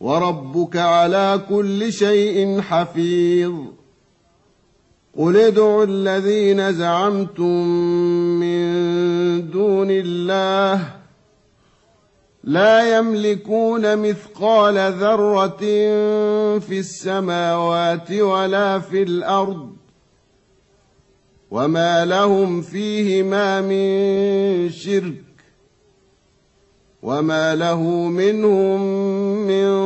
وربك على كل شيء حفيظ. قل ادعوا الذين زعمتم من دون الله لا يملكون مثقال ذرة في السماوات ولا في الأرض وما لهم فيهما من شرك وما له منهم من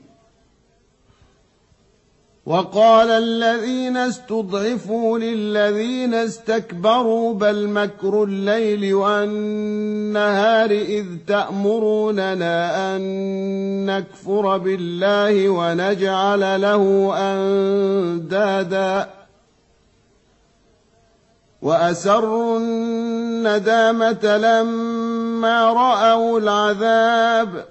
وقال الذين استضعفوا للذين استكبروا بل مكر الليل والنهار إذ تأمروننا أن نكفر بالله ونجعل له أندادا وأسروا الندامة لما رأوا العذاب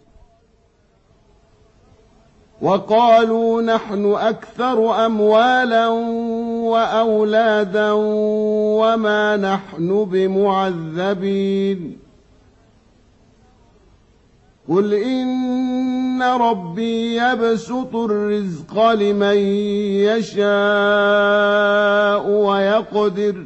وقالوا نحن أكثر أموالا وأولادا وما نحن بمعذبين. قل إن ربي يبسط الرزق لمن يشاء ويقدر.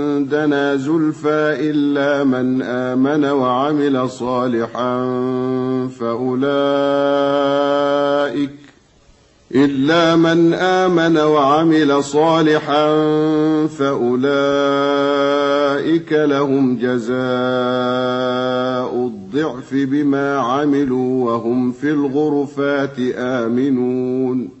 عندنا زلفى إلا من آمن وعمل صالحا فأولئك إلا من آمن وعمل صالحا فأولئك لهم جزاء الضعف بما عملوا وهم في الغرفات آمنون.